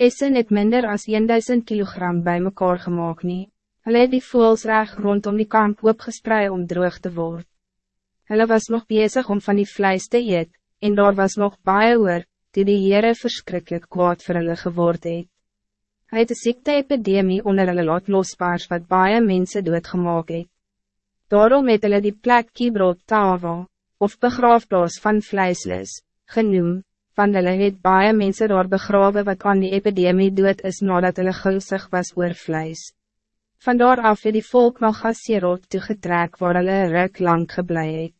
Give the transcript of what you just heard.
Essen het minder als 1000 kilogram bij mekaar gemaakt nie. Hulle het die voels reg rondom die kamp opgesprei om droog te worden. Hulle was nog bezig om van die vlijs te eet, en daar was nog baie oor, die die Heere verschrikkelijk kwaad vir hulle geword het. Hy het een ziekte-epidemie onder hulle laat lospaars wat baie mense doodgemaak het. Daarom het hulle die plek Kibrot Tava, of begraafplaas van vlijslis, genoem, van hulle het baie mense daar begrawe wat aan die epidemie dood is nadat hulle gulsig was oor vlijs. Vandaar af het die volk nog Gasserot toegetrek waar hulle ruk lang geblei het.